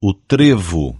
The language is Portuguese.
o trevo.